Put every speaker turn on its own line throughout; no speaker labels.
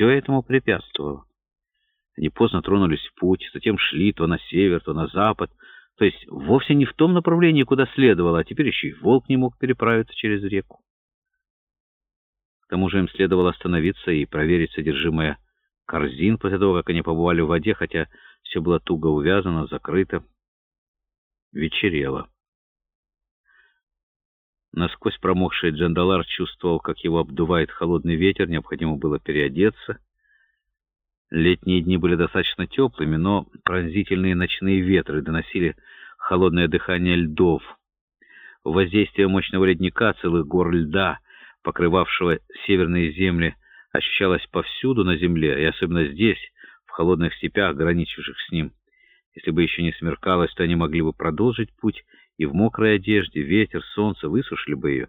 все этому препятствовало. Они поздно тронулись в путь, затем шли то на север, то на запад, то есть вовсе не в том направлении, куда следовало, а теперь еще и волк не мог переправиться через реку. К тому же им следовало остановиться и проверить содержимое корзин после того, как они побывали в воде, хотя все было туго увязано, закрыто. Вечерело. Насквозь промокший Джандалар чувствовал, как его обдувает холодный ветер, необходимо было переодеться. Летние дни были достаточно теплыми, но пронзительные ночные ветры доносили холодное дыхание льдов. Воздействие мощного ледника, целых гор льда, покрывавшего северные земли, ощущалось повсюду на земле, и особенно здесь, в холодных степях, граничивших с ним. Если бы еще не смеркалось, то они могли бы продолжить путь, и в мокрой одежде ветер, солнце высушили бы ее.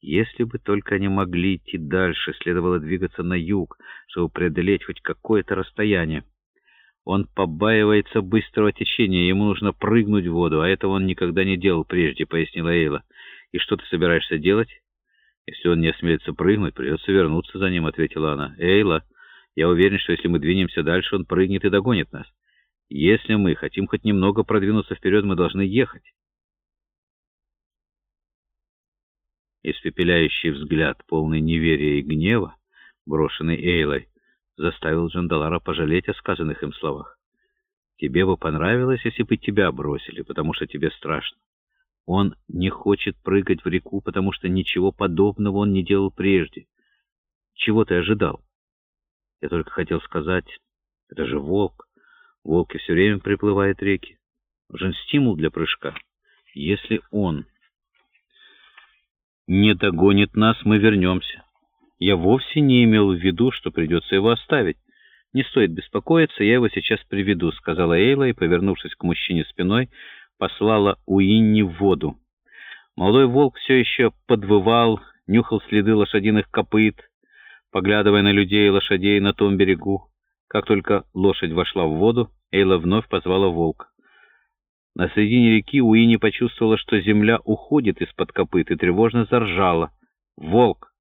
Если бы только они могли идти дальше, следовало двигаться на юг, чтобы преодолеть хоть какое-то расстояние. Он побаивается быстрого течения, ему нужно прыгнуть в воду, а этого он никогда не делал прежде, пояснила Эйла. «И что ты собираешься делать?» «Если он не осмелится прыгнуть, придется вернуться за ним», — ответила она. «Эйла, я уверен, что если мы двинемся дальше, он прыгнет и догонит нас. Если мы хотим хоть немного продвинуться вперед, мы должны ехать». Испепеляющий взгляд, полный неверия и гнева, брошенный Эйлой, заставил Джандалара пожалеть о сказанных им словах. «Тебе бы понравилось, если бы тебя бросили, потому что тебе страшно. Он не хочет прыгать в реку, потому что ничего подобного он не делал прежде. Чего ты ожидал?» Я только хотел сказать, это же волк. Волки все время приплывают реки. Нужен стимул для прыжка. Если он не догонит нас, мы вернемся. Я вовсе не имел в виду, что придется его оставить. Не стоит беспокоиться, я его сейчас приведу, сказала Эйла и, повернувшись к мужчине спиной, послала Уинни в воду. Молодой волк все еще подвывал, нюхал следы лошадиных копыт, поглядывая на людей и лошадей на том берегу. Как только лошадь вошла в воду, Эйла вновь позвала волка. На середине реки Уинни почувствовала, что земля уходит из-под копыт, и тревожно заржала. «Волк!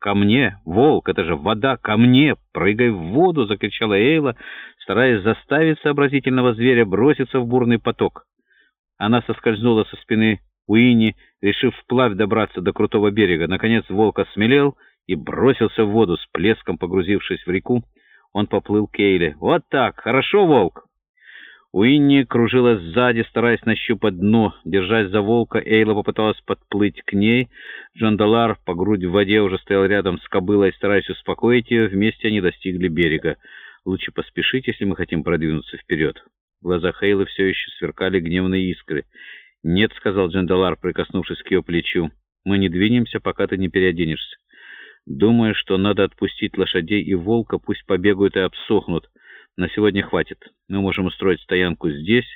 Ко мне! Волк! Это же вода! Ко мне! Прыгай в воду!» — закричала Эйла, стараясь заставить сообразительного зверя броситься в бурный поток. Она соскользнула со спины Уинни, решив вплавь добраться до крутого берега. Наконец волк осмелел и бросился в воду, с плеском погрузившись в реку. Он поплыл к Эйле. «Вот так! Хорошо, волк!» Уинни кружилась сзади, стараясь нащупать дно. Держась за волка, Эйла попыталась подплыть к ней. Джандалар по грудь в воде уже стоял рядом с кобылой, стараясь успокоить ее. Вместе они достигли берега. «Лучше поспешить, если мы хотим продвинуться вперед». В глазах Эйлы все еще сверкали гневные искры. «Нет», — сказал Джандалар, прикоснувшись к ее плечу, — «мы не двинемся, пока ты не переоденешься. Думаю, что надо отпустить лошадей и волка, пусть побегают и обсохнут». На сегодня хватит. Мы можем устроить стоянку здесь.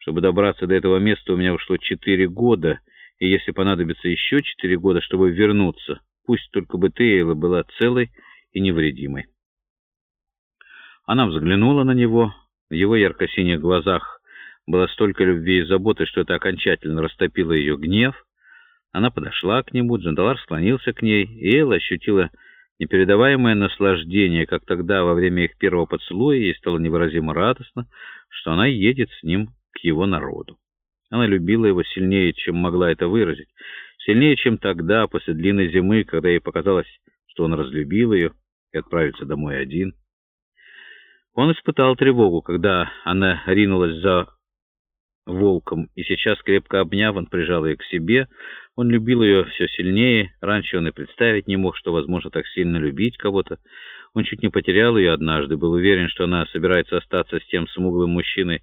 Чтобы добраться до этого места, у меня ушло четыре года, и если понадобится еще четыре года, чтобы вернуться, пусть только бы ты, Эйла, была целой и невредимой. Она взглянула на него. В его ярко-синих глазах было столько любви и заботы, что это окончательно растопило ее гнев. Она подошла к нему, Джандалар склонился к ней, и Эйла ощутила Непередаваемое наслаждение, как тогда во время их первого поцелуя, ей стало невыразимо радостно, что она едет с ним к его народу. Она любила его сильнее, чем могла это выразить, сильнее, чем тогда, после длинной зимы, когда ей показалось, что он разлюбил ее и отправится домой один. Он испытал тревогу, когда она ринулась за волком, и сейчас, крепко обняв, он прижал ее к себе, он любил ее все сильнее. Раньше он и представить не мог, что возможно так сильно любить кого-то. Он чуть не потерял ее однажды, был уверен, что она собирается остаться с тем смуглым мужчиной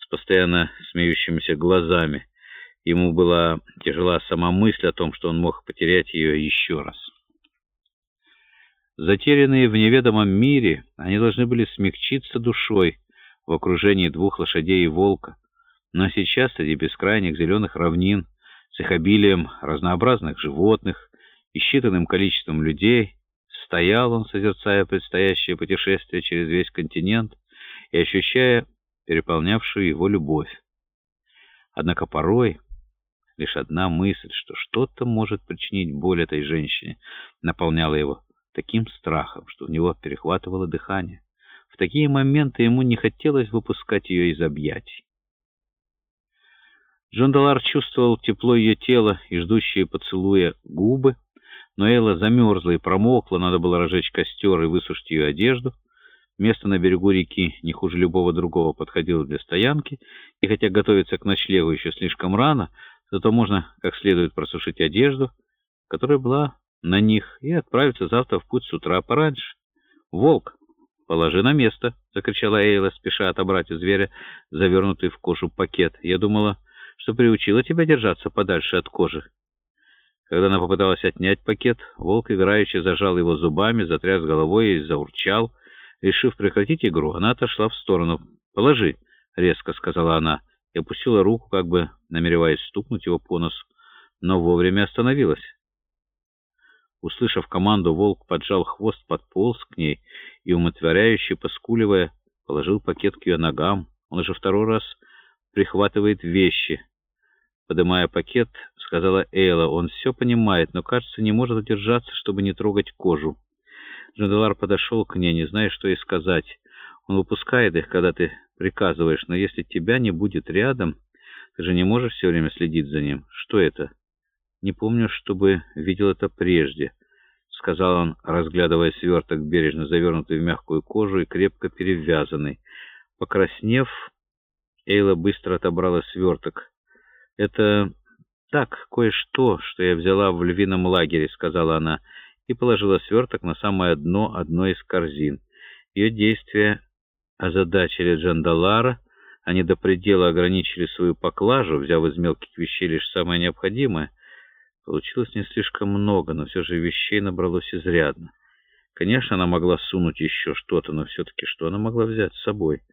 с постоянно смеющимися глазами. Ему была тяжела сама мысль о том, что он мог потерять ее еще раз. Затерянные в неведомом мире, они должны были смягчиться душой в окружении двух лошадей и волка. Но сейчас среди бескрайних зеленых равнин с их обилием разнообразных животных и считанным количеством людей, стоял он, созерцая предстоящее путешествие через весь континент и ощущая переполнявшую его любовь. Однако порой лишь одна мысль, что что-то может причинить боль этой женщине, наполняла его таким страхом, что у него перехватывало дыхание. В такие моменты ему не хотелось выпускать ее из объятий. Джон Далар чувствовал тепло ее тела и ждущие поцелуя губы, но Элла замерзла и промокла, надо было разжечь костер и высушить ее одежду. Место на берегу реки не хуже любого другого подходило для стоянки, и хотя готовиться к ночлегу еще слишком рано, зато можно как следует просушить одежду, которая была на них, и отправиться завтра в путь с утра пораньше. «Волк, положи на место!» — закричала Эйла, спеша отобрать у зверя завернутый в кожу пакет. «Я думала, что приучила тебя держаться подальше от кожи». Когда она попыталась отнять пакет, волк играючи зажал его зубами, затряс головой и заурчал. Решив прекратить игру, она отошла в сторону. «Положи», — резко сказала она, и опустила руку, как бы намереваясь стукнуть его по носу, но вовремя остановилась. Услышав команду, волк поджал хвост, подполз к ней и, умотворяюще поскуливая, положил пакет к ее ногам. Он уже второй раз прихватывает вещи. Подымая пакет, сказала Эйла, он все понимает, но, кажется, не может удержаться, чтобы не трогать кожу. Джандалар подошел к ней, не зная, что ей сказать. Он выпускает их, когда ты приказываешь, но если тебя не будет рядом, ты же не можешь все время следить за ним. Что это? Не помню, чтобы видел это прежде, сказал он, разглядывая сверток, бережно завернутый в мягкую кожу и крепко перевязанный. Покраснев, Эйла быстро отобрала сверток. «Это так, кое-что, что я взяла в львином лагере», — сказала она, и положила сверток на самое дно одной из корзин. Ее действия озадачили Джандалара, они до предела ограничили свою поклажу, взяв из мелких вещей лишь самое необходимое. Получилось не слишком много, но все же вещей набралось изрядно. Конечно, она могла сунуть еще что-то, но все-таки что она могла взять с собой —